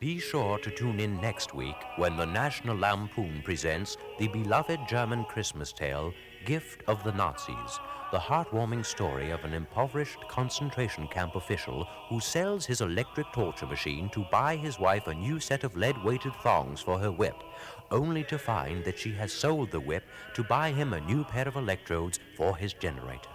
Be sure to tune in next week when the National Lampoon presents the beloved German Christmas tale, Gift of the Nazis, the heartwarming story of an impoverished concentration camp official who sells his electric torture machine to buy his wife a new set of lead weighted thongs for her whip, only to find that she has sold the whip to buy him a new pair of electrodes for his generator.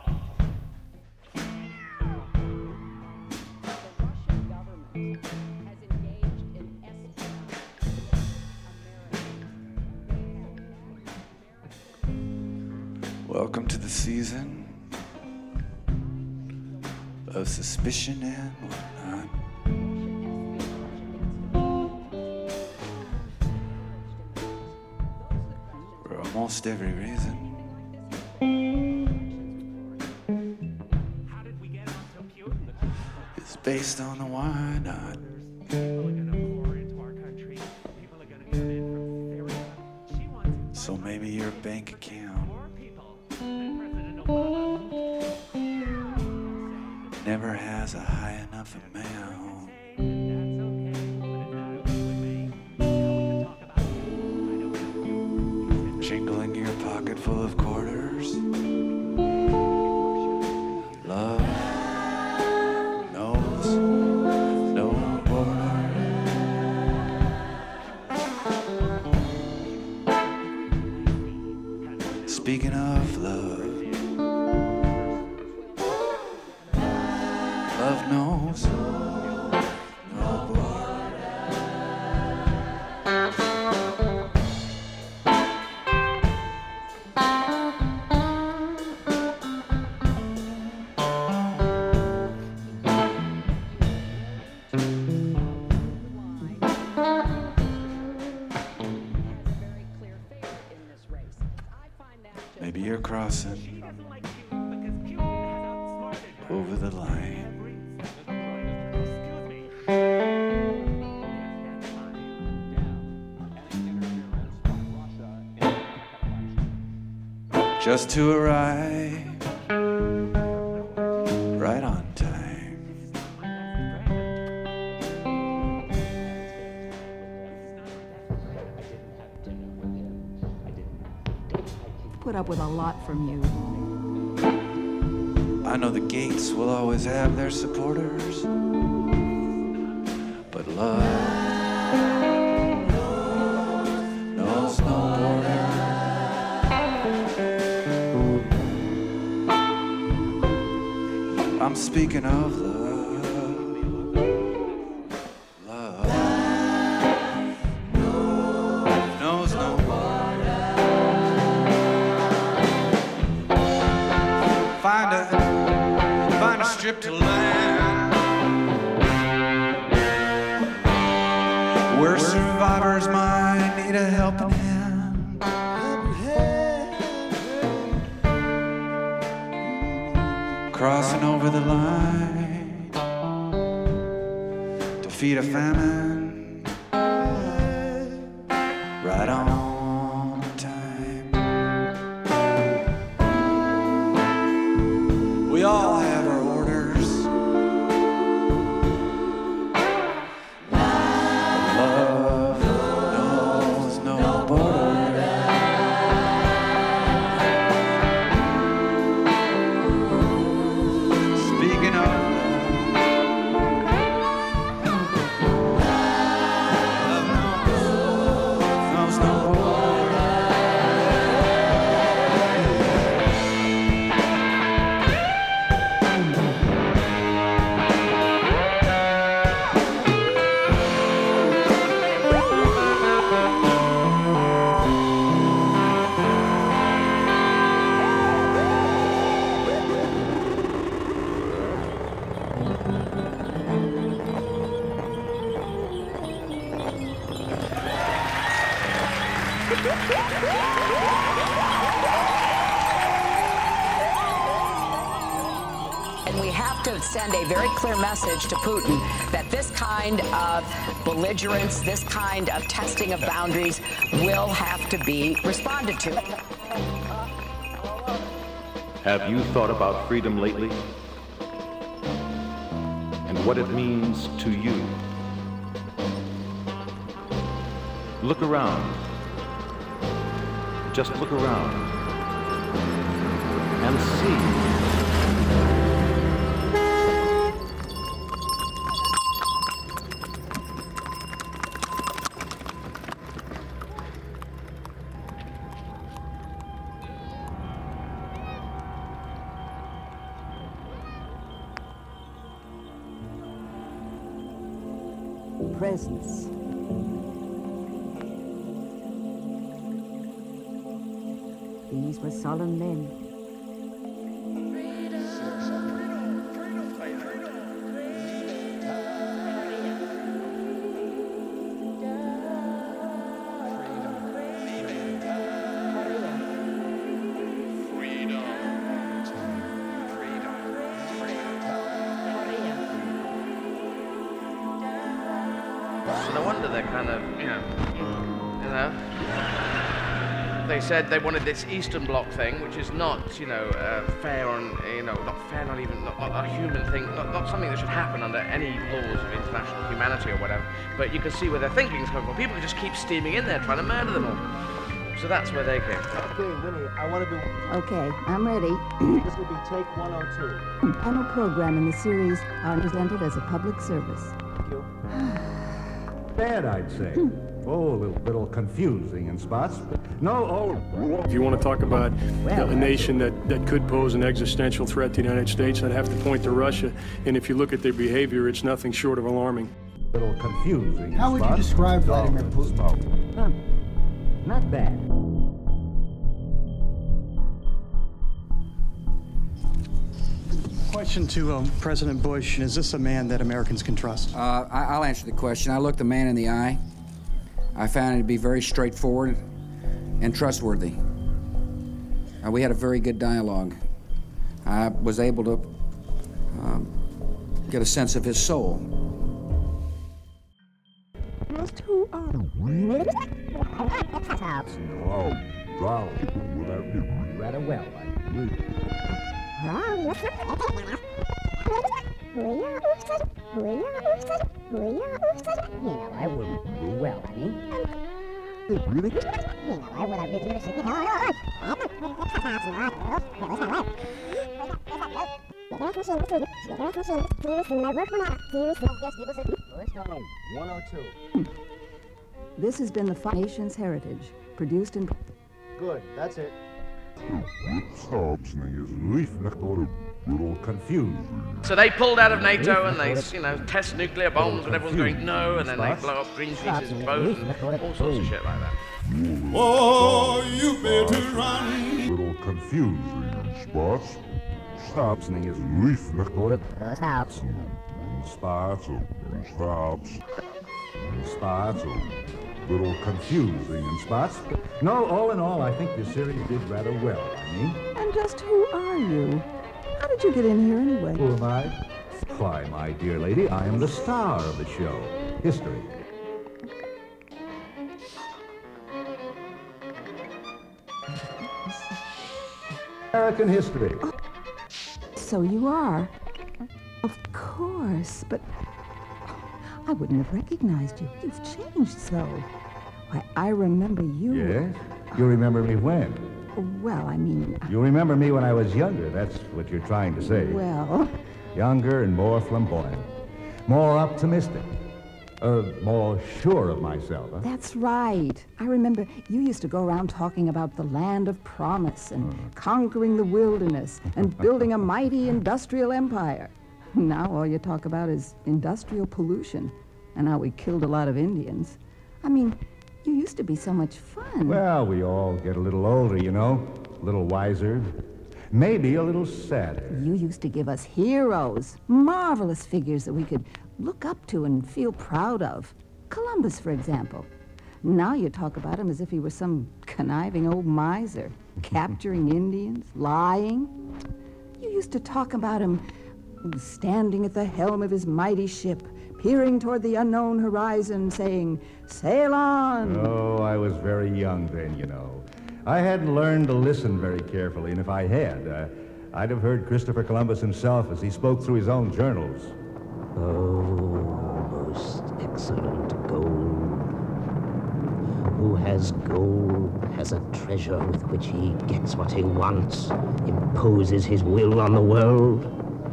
Season of suspicion and whatnot. For almost every reason. It's based on the why not. Just to arrive right on time. Put up with a lot from you. I know the gates will always have their supporters, of clear message to Putin that this kind of belligerence, this kind of testing of boundaries will have to be responded to. Have you thought about freedom lately? And what it means to you? Look around. Just look around. And see. Presence. These were solemn men. Said they wanted this Eastern Bloc thing, which is not, you know, uh, fair on, you know, not fair, not even, not, not a human thing, not, not something that should happen under any laws of international humanity or whatever. But you can see where their thinking's coming from. People just keep steaming in there trying to murder them all. So that's where they came from. Okay, Winnie, I want to do. Okay, I'm ready. This will be take 102. Final program in the series are presented as a public service. Thank you. Bad, I'd say. Oh, a little, little confusing in spots, but no, oh. If you want to talk about a nation that, that could pose an existential threat to the United States, I'd have to point to Russia. And if you look at their behavior, it's nothing short of alarming. A little confusing in How would you describe Vladimir Putin? Not, not bad. Question to um, President Bush Is this a man that Americans can trust? Uh, I, I'll answer the question. I looked the man in the eye. I found him to be very straightforward and trustworthy. Uh, we had a very good dialogue. I was able to um, get a sense of his soul. Wow. Rather well. I wouldn't do well, honey. First on 102. This has been the Five Nations Heritage, produced in. Good, that's it. Little confusing. So they pulled out of NATO and they, you know, test nuclear bombs and everyone's going no, and then they blow up Greenpeace's boat and all sorts of shit like that. Oh, you better run. Little confusing spots. Stops and is leaf Stops. Spots. Stops. Spots. Little confusing in spots. No, all in all, I think the series did rather well. I mean, And just who are you? How did you get in here anyway? who am I? Why, my dear lady, I am the star of the show. History. American history. Oh, so you are. Of course, but I wouldn't have recognized you. You've changed so. Why, I remember you. Yes? You remember me when? Well, I mean, You remember me when I was younger. That's what you're trying to say. well, Younger and more flamboyant. More optimistic. Uh, more sure of myself. Huh? that's right. I remember you used to go around talking about the land of promise and conquering the wilderness and building a mighty industrial empire. Now all you talk about is industrial pollution and how we killed a lot of Indians. I mean, you used to be so much fun. Well, we all get a little older, you know. A little wiser. Maybe a little sadder. You used to give us heroes, marvelous figures that we could look up to and feel proud of. Columbus, for example. Now you talk about him as if he were some conniving old miser, capturing Indians, lying. You used to talk about him standing at the helm of his mighty ship, peering toward the unknown horizon, saying, Sail on! Oh, I was very young then, you know. I hadn't learned to listen very carefully, and if I had, uh, I'd have heard Christopher Columbus himself as he spoke through his own journals. Oh, most excellent gold. who has gold has a treasure with which he gets what he wants, imposes his will on the world,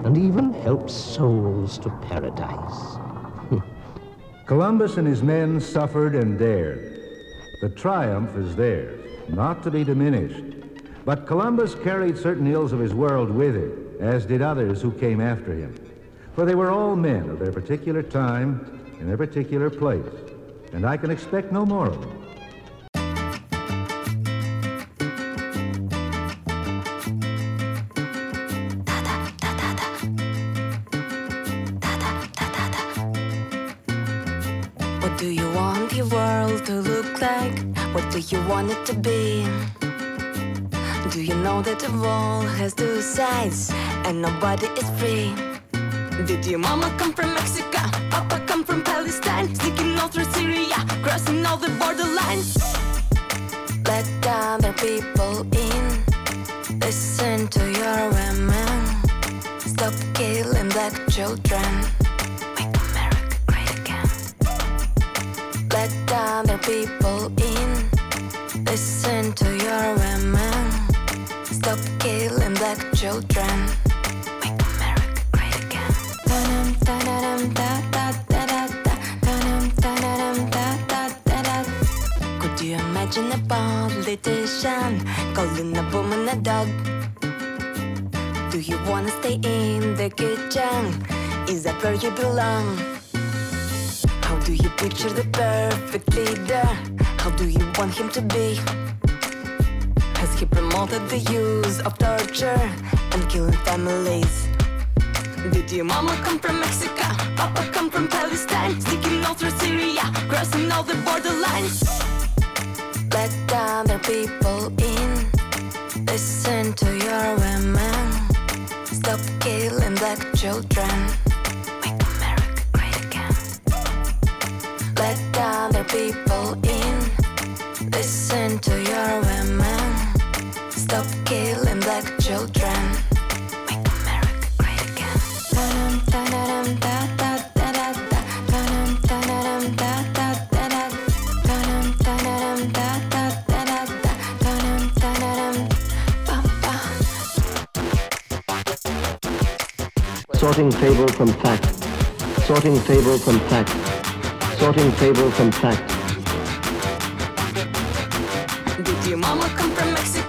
and even helps souls to paradise. Columbus and his men suffered and dared. The triumph is theirs, not to be diminished. But Columbus carried certain ills of his world with him, as did others who came after him. For they were all men of their particular time, and their particular place, and I can expect no more of them. Want it to be? Do you know that the wall has two sides and nobody is free? Did your mama come from Mexico? Papa come from Palestine? Sneaking all through Syria, crossing all the borderlines. Let other people in. Listen to your women. Stop killing black children. Children. Make America great again. Could you imagine a politician calling a woman a dog? Do you wanna stay in the kitchen? Is that where you belong? How do you picture the perfect leader? How do you want him to be? He promoted the use of torture and killing families? Did your mama come from Mexico? Papa come from Palestine? Sneaking all through Syria, crossing all the borderlines. Let other people in. Listen to your women. Stop killing black children. Make America great again. Let other people in. Listen to your women. Stop killing black children. Make America great again. Sorting fable from fact. Sorting fable from fact. Sorting fable from fact. Did your mama come from Mexico?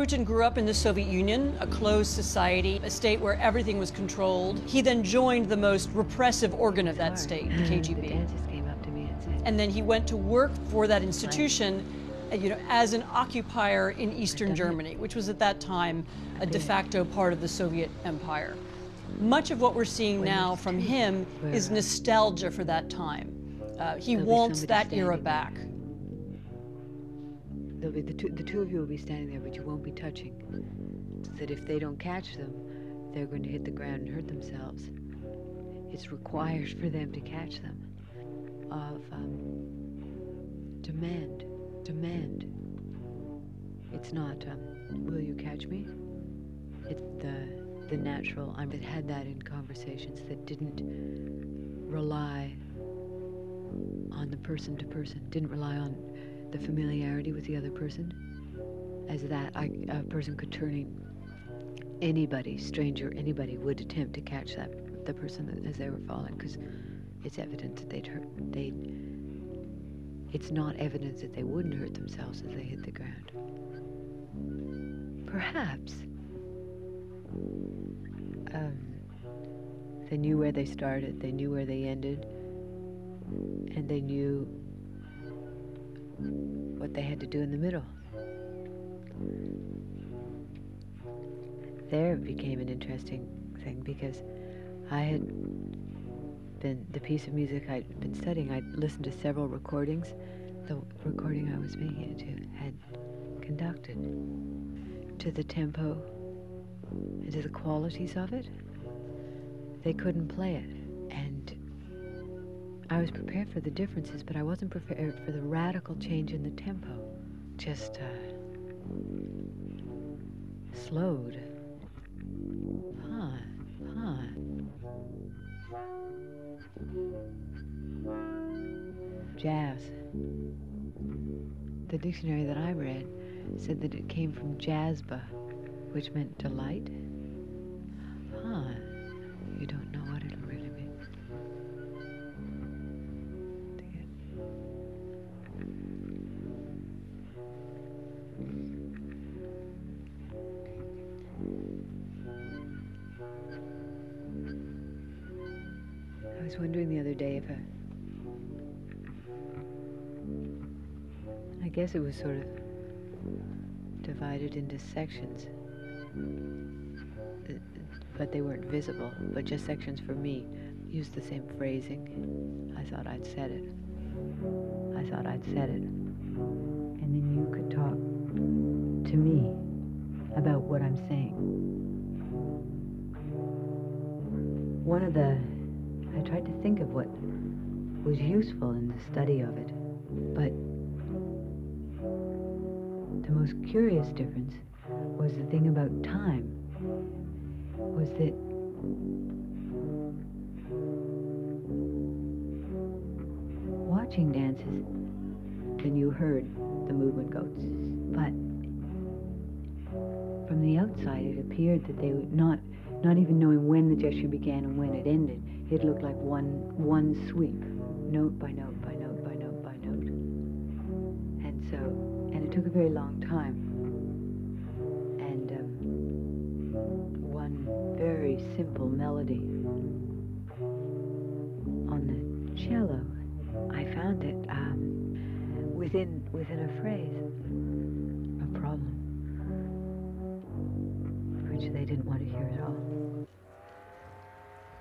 Putin grew up in the Soviet Union, a closed society, a state where everything was controlled. He then joined the most repressive organ of that state, the KGB. dentist came up to me and then he went to work for that institution, uh, you know, as an occupier in Eastern Germany, which was at that time a de facto part of the Soviet Empire. Much of what we're seeing now from him is nostalgia for that time. Uh, he wants that era back. There'll be the two, the two of you will be standing there, but you won't be touching. That if they don't catch them, they're going to hit the ground and hurt themselves. It's required for them to catch them. Of um, demand, demand. It's not, um, will you catch me? It's the the natural. I'm that had that in conversations that didn't rely on the person to person, didn't rely on the familiarity with the other person, as that I, a person could turn in anybody, stranger, anybody would attempt to catch that the person as they were falling, because It's evidence that they'd hurt. They. It's not evidence that they wouldn't hurt themselves as they hit the ground. Perhaps. Um, they knew where they started. They knew where they ended, and they knew what they had to do in the middle. There it became an interesting thing because I had been the piece of music I'd been studying. I'd listened to several recordings. The recording I was being into had conducted to the tempo and to the qualities of it. They couldn't play it, and I was prepared for the differences, but I wasn't prepared for the radical change in the tempo. Just uh, slowed. Huh, huh. Jazz. The dictionary that I read said that it came from jazzba, which meant delight. Huh. You don't know wondering the other day if a. I guess it was sort of divided into sections. Uh, But they weren't visible, but just sections for me. Used the same phrasing. I thought I'd said it. I thought I'd said it. And then you could talk to me about what I'm saying. One of the. I tried to think of what was useful in the study of it, but the most curious difference was the thing about time. Was that watching dances, then you heard the movement goats, but from the outside it appeared that they were not, not even knowing when the gesture began and when it ended, it looked like one, one sweep, note by note by note by note by note. And so, and it took a very long time. And um, one very simple melody on the cello, I found it um, within within a phrase, a problem, which they didn't want to hear at all.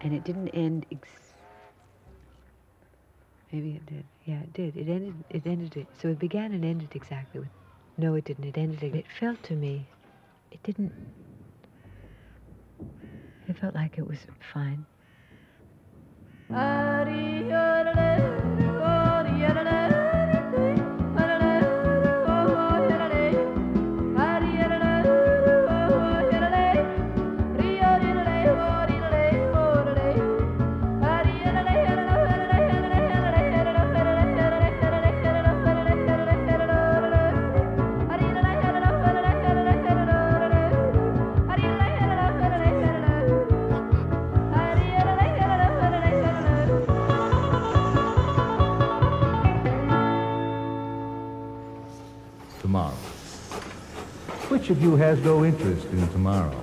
And it didn't end. Ex- Maybe it did. Yeah, it did. It ended. It ended it. So it began and ended exactly with. No, it didn't. It ended. It, it felt to me. It didn't. It felt like it was fine. tomorrow. Which of you has no interest in tomorrow?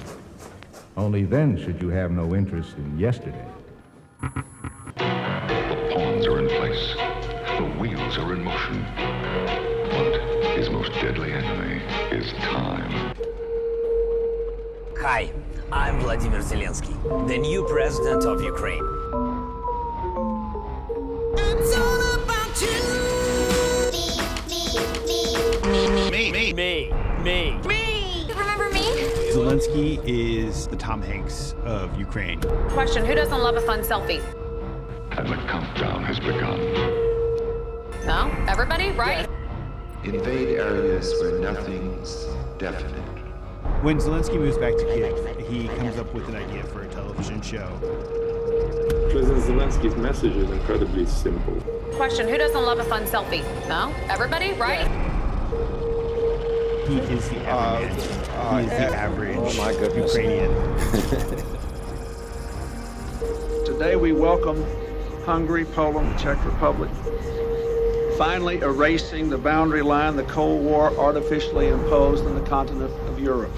Only then should you have no interest in yesterday. The pawns are in place. The wheels are in motion. But his most deadly enemy is time. Hi, I'm Vladimir Zelensky, the new president of Ukraine. Zelensky is the Tom Hanks of Ukraine. Question Who doesn't love a fun selfie? And the countdown has begun. No? Everybody, right? Invade areas where nothing's definite. When Zelensky moves back to Kiev, he comes up with an idea for a television show. President Zelensky's message is incredibly simple. Question Who doesn't love a fun selfie? No? Everybody, right? He is the average. uh, he is the average oh my goodness. Ukrainian. Today we welcome Hungary, Poland, the Czech Republic. Finally, erasing the boundary line the Cold War artificially imposed on the continent of Europe.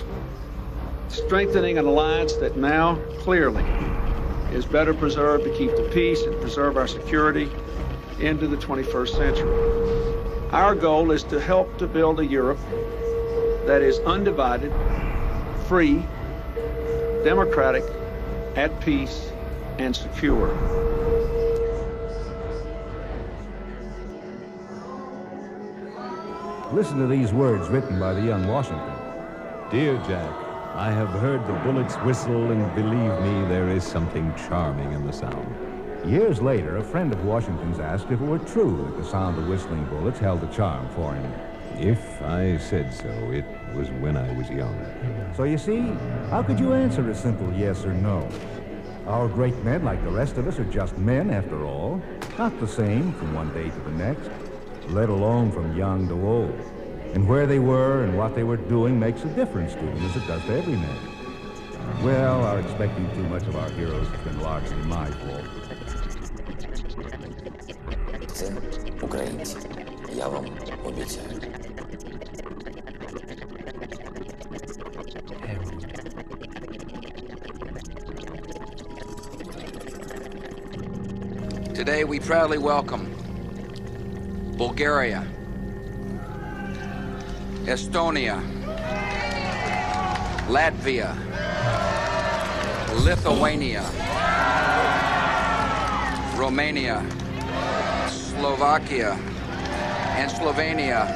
Strengthening an alliance that now, clearly, is better preserved to keep the peace and preserve our security into the 21st century. Our goal is to help to build a Europe that is undivided, free, democratic, at peace, and secure. Listen to these words written by the young Washington. Dear Jack, I have heard the bullets whistle, and believe me, there is something charming in the sound. Years later, a friend of Washington's asked if it were true that the sound of whistling bullets held a charm for him. If I said so, it was when I was young. So you see, how could you answer a simple yes or no? Our great men, like the rest of us, are just men after all, not the same from one day to the next, let alone from young to old. And where they were and what they were doing makes a difference to them as it does to every man. Well, our expecting too much of our heroes has been largely my fault. Це українці. Я вам обіцяю. We proudly welcome. Bulgaria, Estonia, Latvia, Lithuania, Romania, Slovakia, and Slovenia.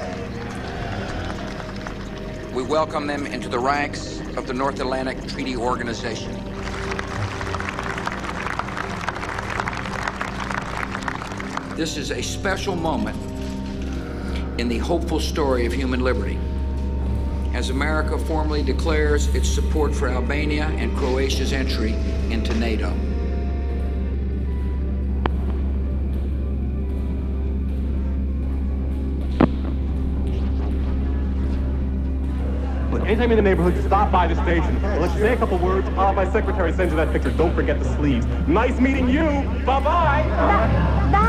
We welcome them into the ranks of the North Atlantic Treaty Organization. This is a special moment in the hopeful story of human liberty. As America formally declares its support for Albania and Croatia's entry into NATO. Look, anytime you're in the neighborhood, just stop by the station. Let's say a couple words. I'll have my secretary send you that picture. Don't forget the sleeves. Nice meeting you. Bye-bye. What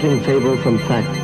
sorting fable from fact.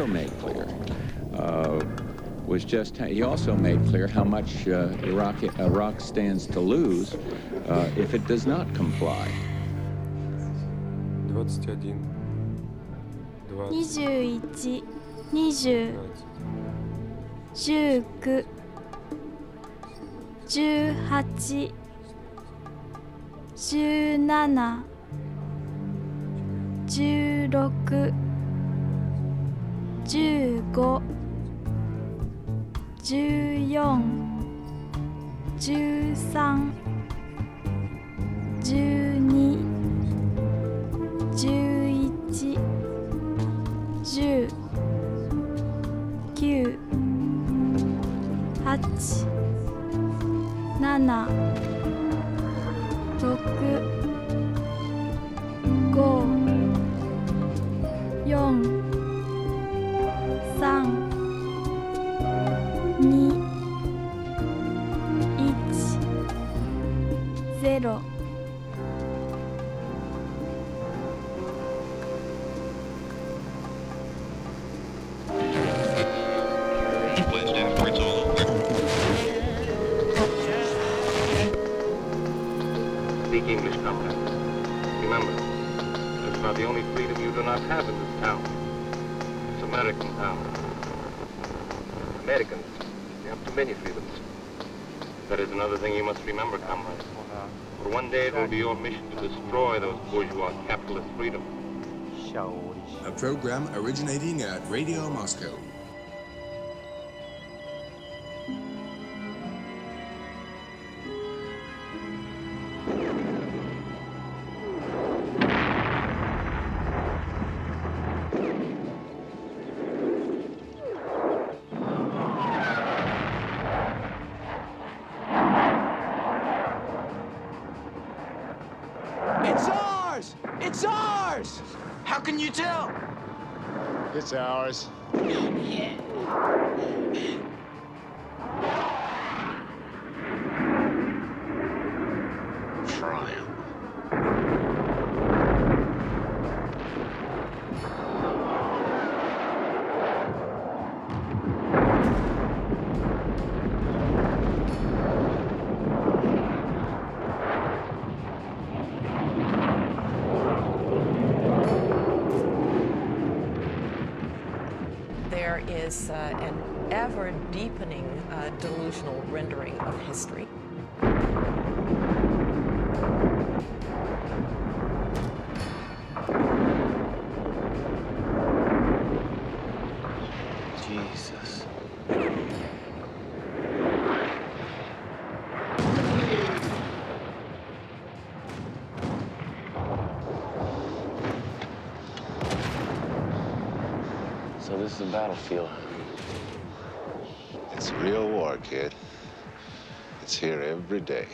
Also made clear, uh, was just, he also made clear how much uh, Iraq, Iraq stands to lose uh, if it does not comply. 21 21 20 19 18 17 16 14 13 Speak English, comrade. Remember, that's not the only freedom you do not have in this town. It's American town. Americans, they have too many freedoms. That is another thing you must remember, comrade. For one day it will be your mission to destroy those bourgeois capitalist freedoms. A program originating at Radio Moscow. A battlefield. It's real war, kid. It's here every day.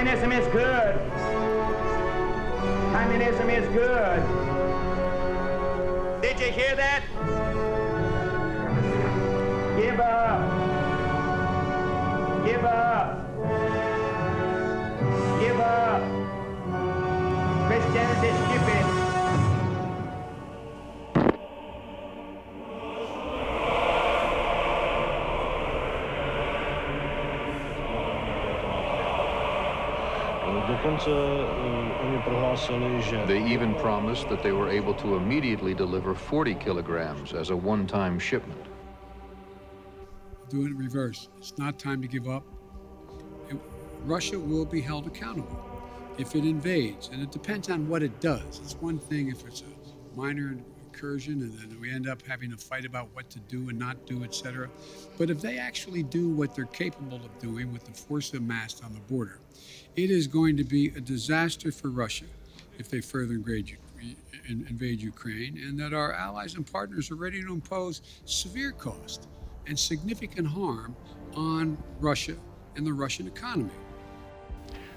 Communism is good. Communism is good. Did you hear that? Give up. Give up. Give up. Christianity is stupid. They even promised that they were able to immediately deliver 40 kilograms as a one-time shipment. Do it in reverse. It's not time to give up. It, Russia will be held accountable if it invades, and it depends on what it does. It's one thing if it's a minor incursion and then we end up having a fight about what to do and not do, etc. But if they actually do what they're capable of doing with the force amassed on the border, it is going to be a disaster for Russia if they further invade, invade Ukraine, and that our allies and partners are ready to impose severe cost and significant harm on Russia and the Russian economy.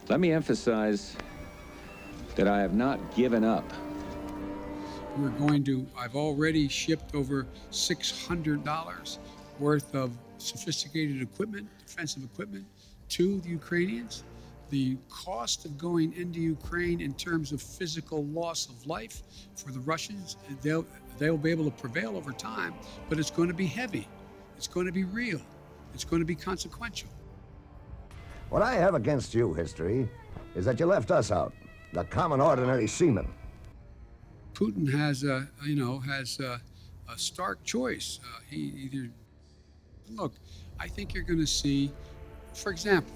Let me emphasize that I have not given up. We're going to, I've already shipped over $600 worth of sophisticated equipment, defensive equipment, to the Ukrainians. The cost of going into Ukraine in terms of physical loss of life for the Russians, they'll, they'll be able to prevail over time, but it's going to be heavy. It's going to be real. It's going to be consequential. What I have against you, history, is that you left us out, the common ordinary seaman. Putin has a, you know, has a, a stark choice. Uh, he either, look, I think you're going to see, for example,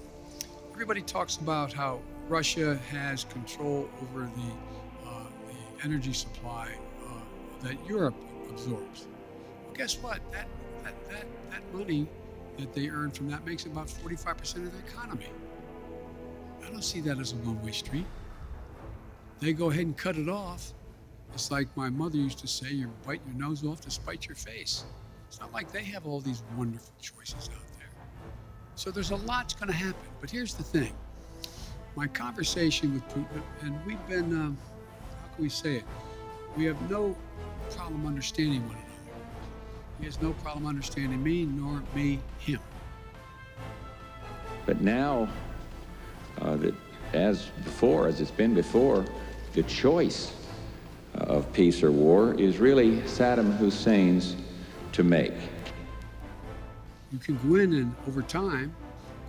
everybody talks about how Russia has control over the, uh, the energy supply uh, that Europe absorbs. Well, guess what? That, that, that, that money that they earn from that makes about 45% of their economy. I don't see that as a one way street. They go ahead and cut it off. It's like my mother used to say, you bite your nose off to spite your face. It's not like they have all these wonderful choices out there. So there's a lot's going to happen. But here's the thing my conversation with Putin, and we've been, um, how can we say it? We have no problem understanding one another. He has no problem understanding me, nor me him. But now, uh, that as before, as it's been before, the choice of peace or war is really Saddam Hussein's to make. You can go in and, over time,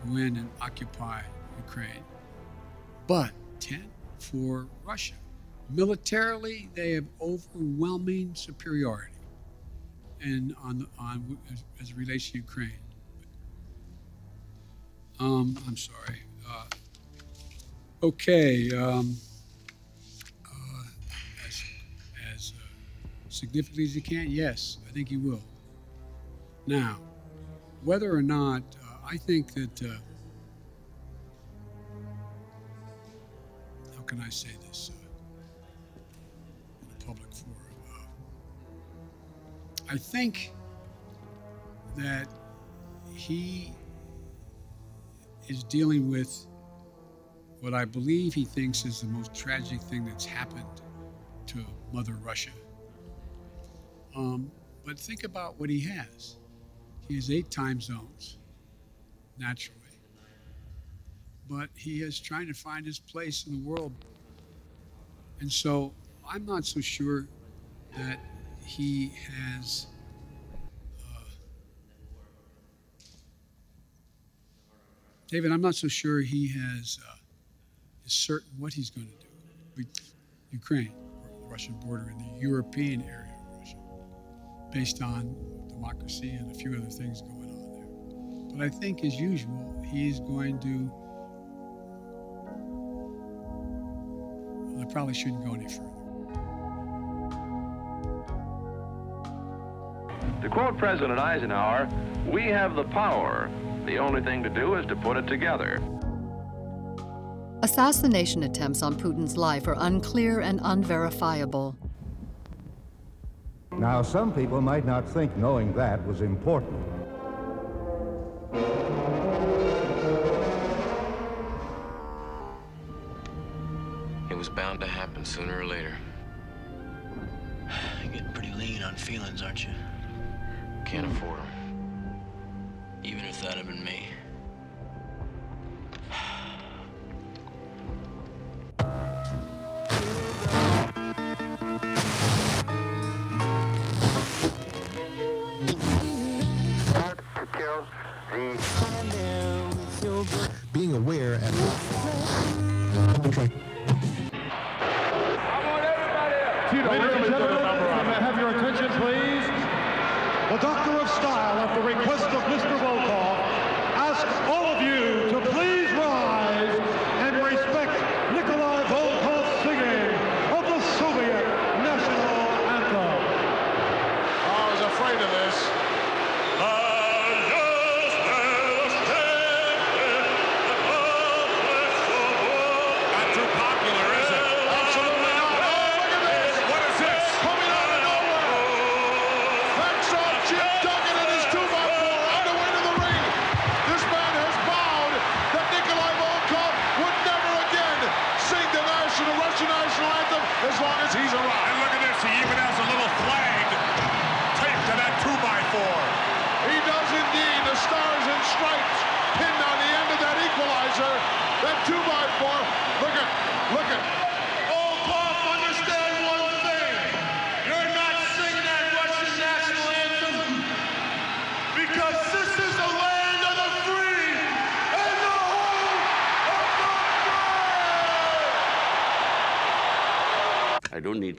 go in and occupy Ukraine. But 10 for Russia. Militarily, they have overwhelming superiority and on, on as, as relates to Ukraine. Um, I'm sorry. Uh, okay. Um, uh, as as uh, significantly as you can, yes, I think you will. Now, whether or not, uh, I think that. Uh, how can I say this uh, in a public forum? I think that he is dealing with what I believe he thinks is the most tragic thing that's happened to Mother Russia. Um, but think about what he has. He has eight time zones, naturally. But he is trying to find his place in the world. And so I'm not so sure that he has uh, David, I'm not so sure he has uh, is certain what he's going to do. We, Ukraine, the Russian border, and the European area based on democracy and a few other things going on there. But I think, as usual, he's going to. Well, I probably shouldn't go any further. To quote President Eisenhower, we have the power. The only thing to do is to put it together. Assassination attempts on Putin's life are unclear and unverifiable. Now, some people might not think knowing that was important. It was bound to happen sooner or later. You're getting pretty lean on feelings, aren't you? Can't afford them. Even if that had been me. Being aware at Ladies and gentlemen, have your attention, please? The Doctor of Style, at the request of Mr.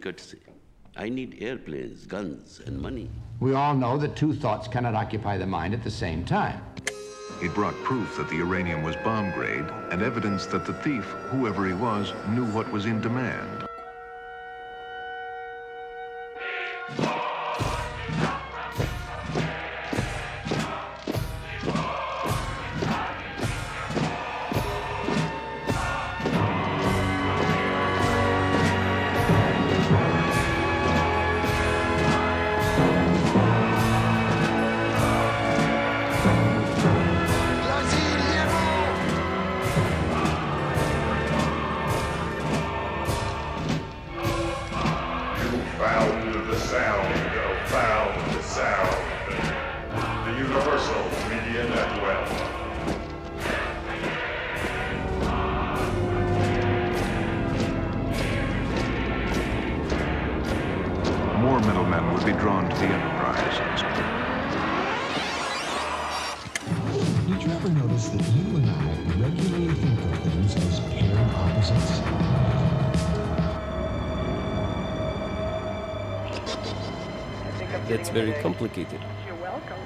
of the I don't need courtesy. I need airplanes, guns, and money. We all know that two thoughts cannot occupy the mind at the same time. It brought proof that the uranium was bomb grade and evidence that the thief, whoever he was, knew what was in demand. Complicated. You're welcome.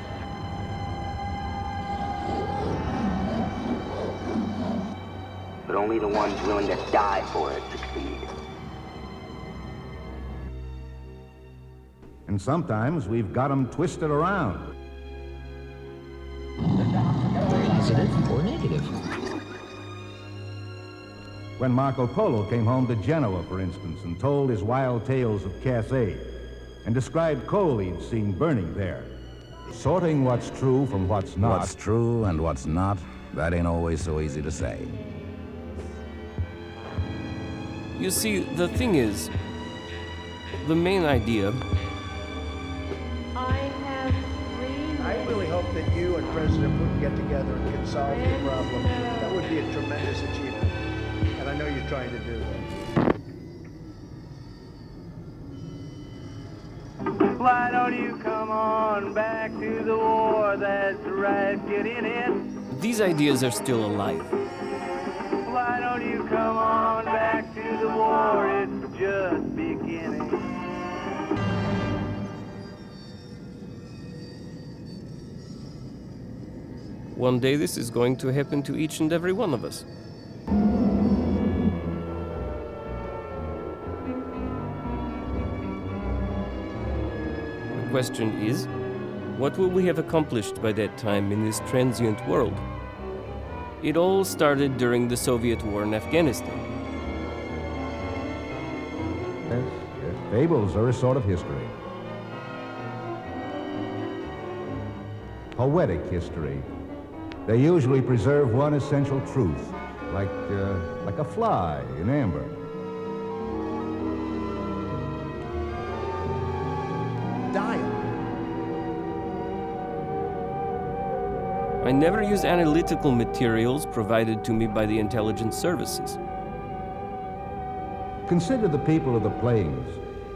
But only the ones willing to die for it succeed. And sometimes we've got them twisted around. Positive or negative? When Marco Polo came home to Genoa, for instance, and told his wild tales of Cathay, and described coal he'd seen burning there, sorting what's true from what's not. What's true and what's not, that ain't always so easy to say. You see, the thing is, the main idea I have three. I really hope that you and President Putin get together and can solve the problem. That would be a tremendous achievement. And I know you're trying to do that. Why don't you come on back to the war? That's right, get in it. these ideas are still alive. Why don't you come on back to the war? It's just beginning. One day this is going to happen to each and every one of us. question is what will we have accomplished by that time in this transient world? It all started during the Soviet war in Afghanistan. Yes, fables are a sort of history. Poetic history. They usually preserve one essential truth, like, uh, like a fly in amber. Never use analytical materials provided to me by the intelligence services. Consider the people of the plains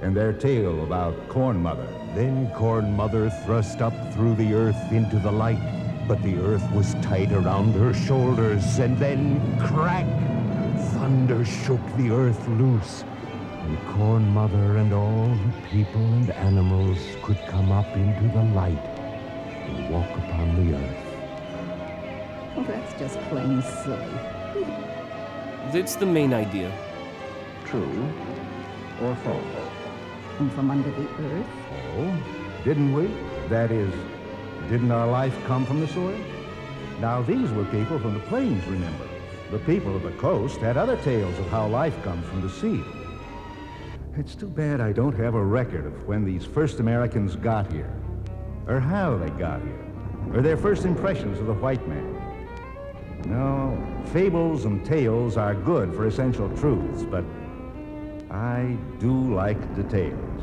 and their tale about Corn Mother. Then Corn Mother thrust up through the earth into the light, but the earth was tight around her shoulders, and then crack! Thunder shook the earth loose, and Corn Mother and all the people and animals could come up into the light and walk upon the earth. Well, that's just plain silly. That's the main idea. True or false? And from under the earth? Oh, didn't we? That is, didn't our life come from the soil? Now, these were people from the plains, remember. The people of the coast had other tales of how life comes from the sea. It's too bad I don't have a record of when these first Americans got here, or how they got here, or their first impressions of the white man. No, fables and tales are good for essential truths, but I do like details.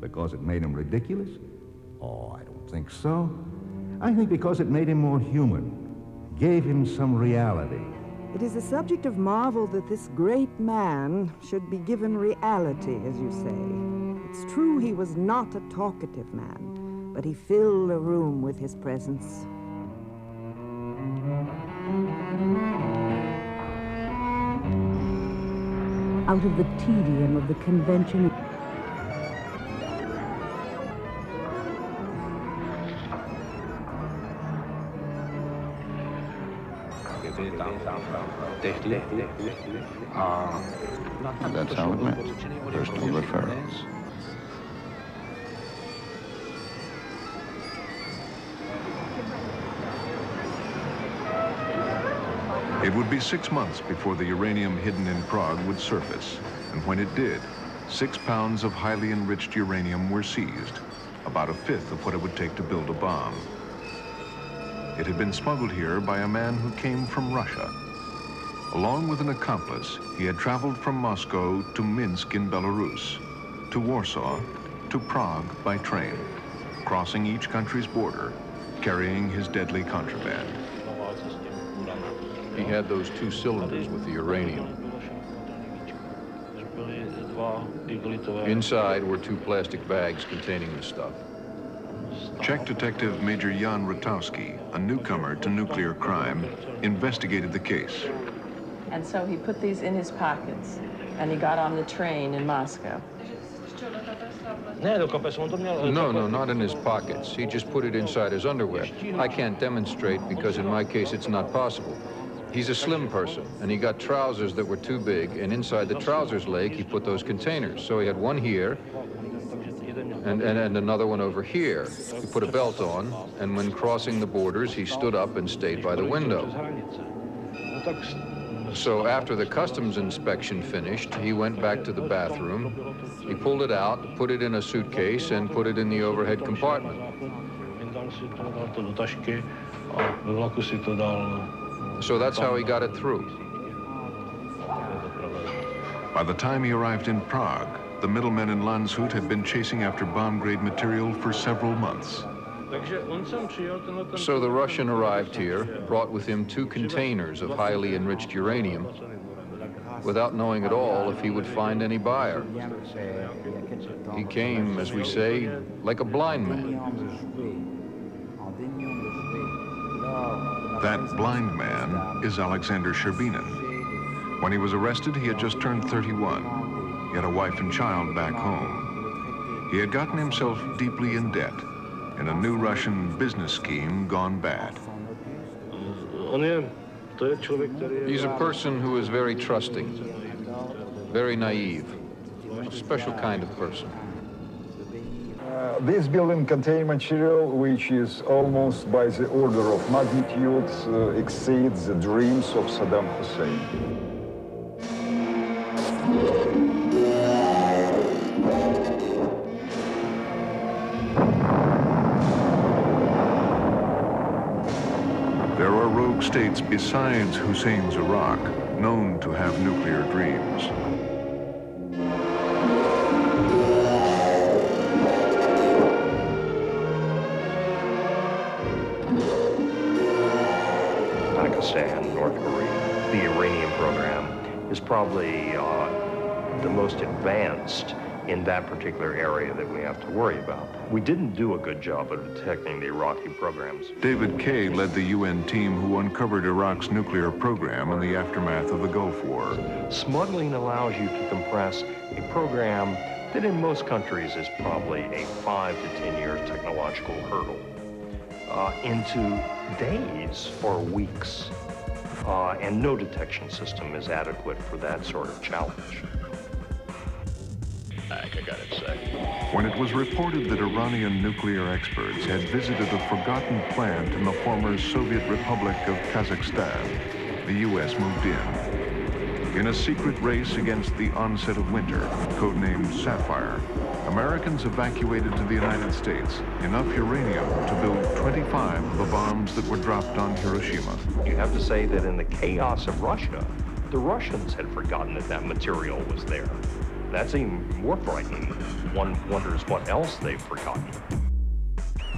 Because it made him ridiculous? Oh, I don't think so. I think because it made him more human, gave him some reality. It is a subject of marvel that this great man should be given reality, as you say. It's true he was not a talkative man, but he filled a room with his presence. Out of the tedium of the convention. Ah, That's how it met. First over Pharaohs. It would be six months before the uranium hidden in Prague would surface. And when it did, six pounds of highly enriched uranium were seized, about a fifth of what it would take to build a bomb. It had been smuggled here by a man who came from Russia. Along with an accomplice, he had traveled from Moscow to Minsk in Belarus, to Warsaw, to Prague by train, crossing each country's border, carrying his deadly contraband. He had those two cylinders with the uranium. Inside were two plastic bags containing the stuff. Czech detective Major Jan Rotowski, a newcomer to nuclear crime, investigated the case. And so he put these in his pockets, and he got on the train in Moscow. No, no, not in his pockets. He just put it inside his underwear. I can't demonstrate because in my case it's not possible. He's a slim person, and he got trousers that were too big, and inside the trousers leg he put those containers. So he had one here, and, and, and another one over here. He put a belt on, and when crossing the borders, he stood up and stayed by the window. So after the customs inspection finished, he went back to the bathroom. He pulled it out, put it in a suitcase, and put it in the overhead compartment. So that's how he got it through. By the time he arrived in Prague, the middlemen in Landshut had been chasing after bomb-grade material for several months. So the Russian arrived here, brought with him two containers of highly enriched uranium, without knowing at all if he would find any buyer. He came, as we say, like a blind man. That blind man is Alexander Sherbinin. When he was arrested, he had just turned 31. He had a wife and child back home. He had gotten himself deeply in debt in a new Russian business scheme gone bad. He's a person who is very trusting, very naive, a special kind of person this building contains material which is almost by the order of magnitude uh, exceeds the dreams of Saddam Hussein. There are rogue states besides Hussein's Iraq known to have nuclear dreams. Is probably uh, the most advanced in that particular area that we have to worry about. We didn't do a good job of detecting the Iraqi programs. David Kay led the UN team who uncovered Iraq's nuclear program in the aftermath of the Gulf War. Smuggling allows you to compress a program that in most countries is probably a five to 10 year technological hurdle uh, into days or weeks. Uh, and no detection system is adequate for that sort of challenge. I got it set. When it was reported that Iranian nuclear experts had visited a forgotten plant in the former Soviet Republic of Kazakhstan, the U.S. moved in. In a secret race against the onset of winter, codenamed Sapphire, Americans evacuated to the United States enough uranium to build 25 of the bombs that were dropped on Hiroshima. You have to say that in the chaos of Russia, the Russians had forgotten that that material was there. That's even more frightening. One wonders what else they've forgotten.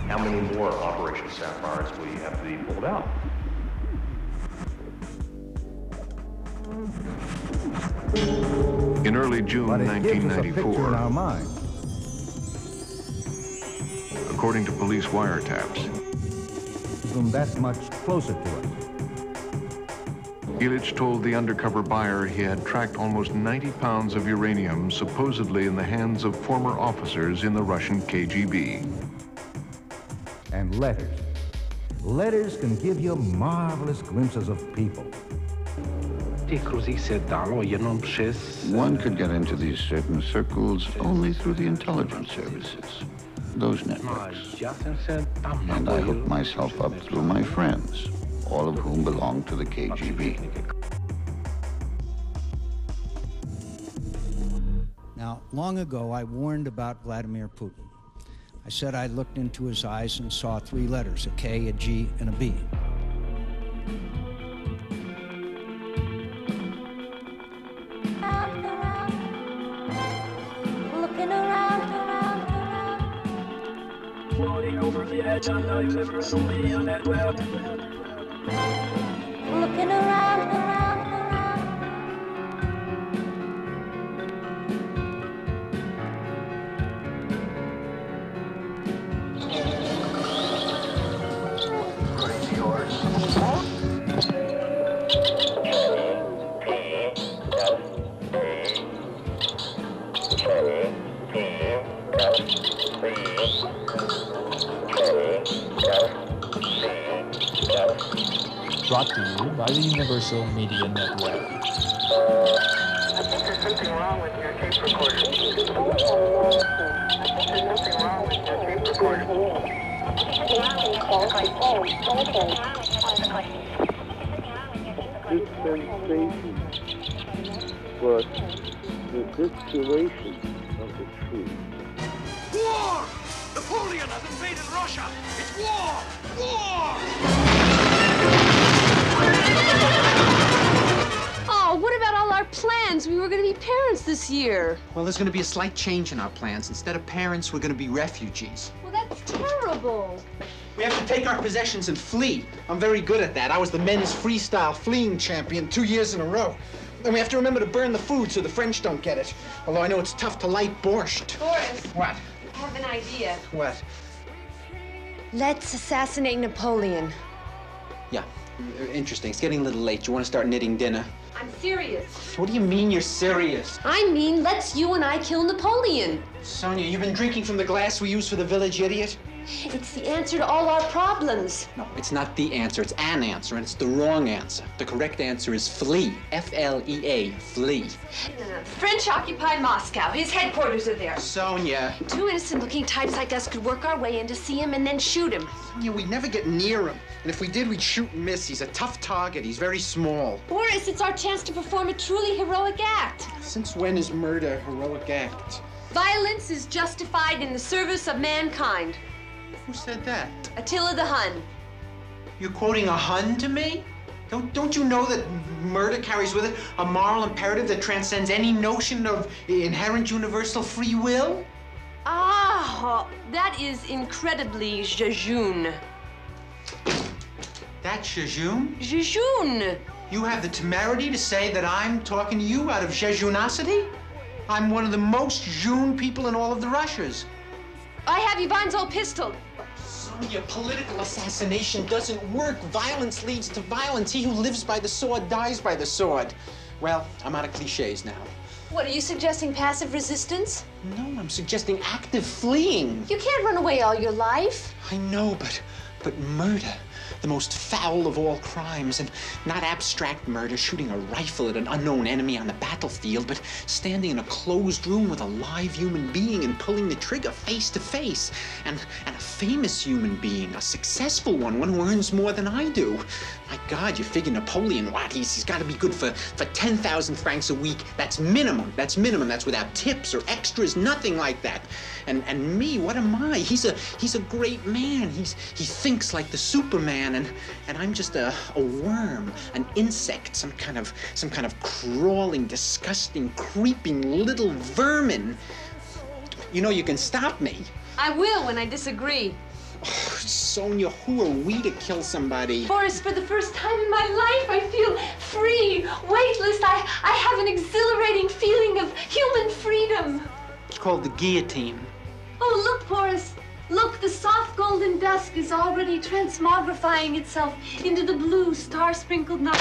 How many more Operation Sapphires will you have to be pulled out? In early June But it gives us a picture in 1994, our mind. According to police wiretaps, Them that's much closer to us. Illich told the undercover buyer he had tracked almost 90 pounds of uranium supposedly in the hands of former officers in the Russian KGB. And letters. Letters can give you marvelous glimpses of people. One could get into these certain circles only through the intelligence services, those networks. And I hooked myself up through my friends, all of whom belong to the KGB. Now, long ago, I warned about Vladimir Putin. I said I looked into his eyes and saw three letters a K, a G, and a B. over the edge on the universal media network. Looking around, around, around. Crazy horse. Brought to you by the Universal Media Network. I think there's something wrong with your tape recorder. I think there's something wrong with your tape recorder. This sensation, but the distillation of the truth. War! Napoleon has invaded Russia! It's war! War! Plans? We were going to be parents this year. Well, there's going to be a slight change in our plans. Instead of parents, we're going to be refugees. Well, that's terrible. We have to take our possessions and flee. I'm very good at that. I was the men's freestyle fleeing champion two years in a row. And we have to remember to burn the food so the French don't get it. Although I know it's tough to light borscht. Boris, What? I have an idea. What? Let's assassinate Napoleon. Yeah, interesting. It's getting a little late. You want to start knitting dinner? I'm serious. What do you mean you're serious? I mean, let's you and I kill Napoleon. Sonia, you've been drinking from the glass we use for the village idiot? It's the answer to all our problems. No, it's not the answer. It's an answer, and it's the wrong answer. The correct answer is flee. F L E A, flee. French occupied Moscow. His headquarters are there. Sonia. Two innocent looking types like us could work our way in to see him and then shoot him. Sonia, we'd never get near him. And if we did, we'd shoot and miss. He's a tough target. He's very small. Boris, it's our chance to perform a truly heroic act. Since when is murder a heroic act? Violence is justified in the service of mankind. Who said that? Attila the Hun. You're quoting a Hun to me? Don't, don't you know that murder carries with it a moral imperative that transcends any notion of inherent universal free will? Ah, that is incredibly jejune. That's jejune? Jejune! You have the temerity to say that I'm talking to you out of jejunosity? I'm one of the most jejune people in all of the Russias. I have Ivan's old pistol. Sonia, political assassination doesn't work. Violence leads to violence. He who lives by the sword dies by the sword. Well, I'm out of cliches now. What, are you suggesting passive resistance? No, I'm suggesting active fleeing. You can't run away all your life. I know, but but murder, the most foul of all crimes, and not abstract murder, shooting a rifle at an unknown enemy on the battlefield, but standing in a closed room with a live human being and pulling the trigger face to face, and and a famous human being, a successful one, one who earns more than I do. My God, you figure Napoleon, what? He's, he's got to be good for, for 10,000 francs a week. That's minimum. That's minimum. That's without tips or extras, nothing like that. And and me, what am I? He's a he's a great man. He's he thinks like the Superman, and and I'm just a, a worm, an insect, some kind of some kind of crawling, disgusting, creeping little vermin. You know you can stop me. I will when I disagree. Sonia, who are we to kill somebody? Boris, for the first time in my life, I feel free, weightless. I, I have an exhilarating feeling of human freedom. It's called the guillotine. Oh, look, Boris. Look, the soft golden dusk is already transmogrifying itself into the blue star-sprinkled night.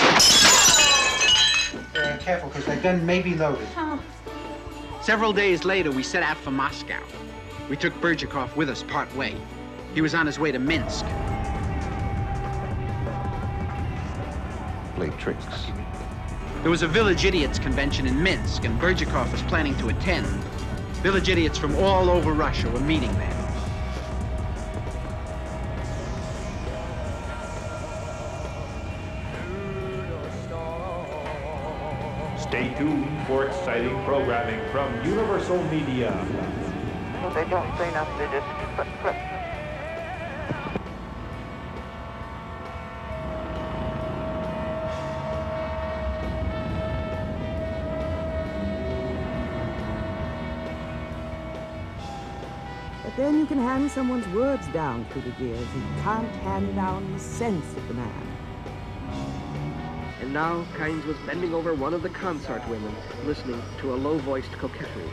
Uh, careful, because that gun may be loaded. Oh. Several days later, we set out for Moscow. We took Berdykov with us part way. He was on his way to Minsk. Play tricks. There was a village idiots convention in Minsk, and Berdykov was planning to attend. Village idiots from all over Russia were meeting there. Stay tuned for exciting programming from Universal Media. Well, they don't say nothing. They just clip, clip. You can hand someone's words down through the years. You can't hand down the sense of the man. And now Kynes was bending over one of the consort women, listening to a low-voiced coquetry.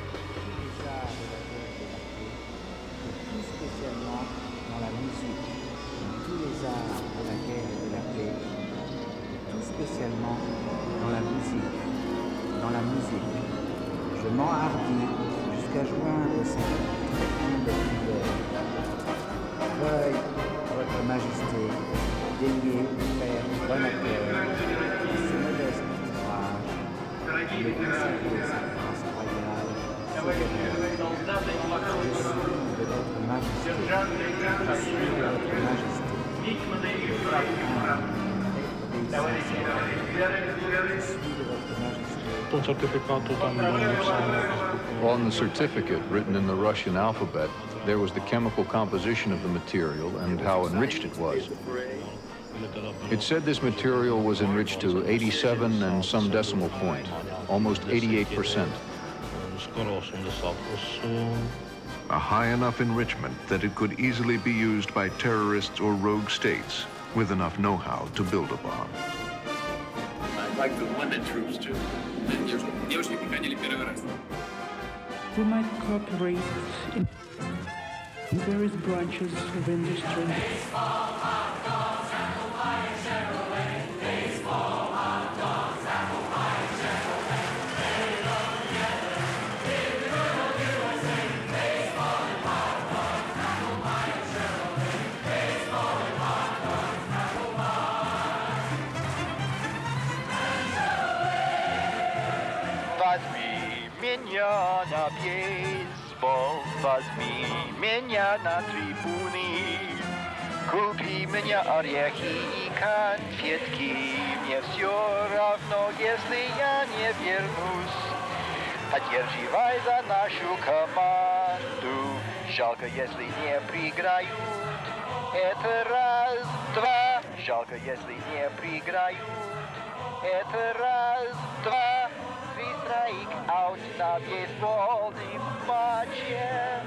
On the certificate, written in the Russian alphabet, there was the chemical composition of the material and how enriched it was. It said this material was enriched to 87 and some decimal point, almost 88%. A high enough enrichment that it could easily be used by terrorists or rogue states with enough know-how to build upon I'd like the women troops to. Девушки приходили первый раз. We might cooperate in various branches of industry. Возьми меня на трибуны. Купи мне орехи и конфетки, мне все равно, если я не вернусь. Поддерживай за нашу команду, жалко, если не проиграют. Это раз, два, Жалко, если не проиграют. Это раз, два, out of na baseballnym macie.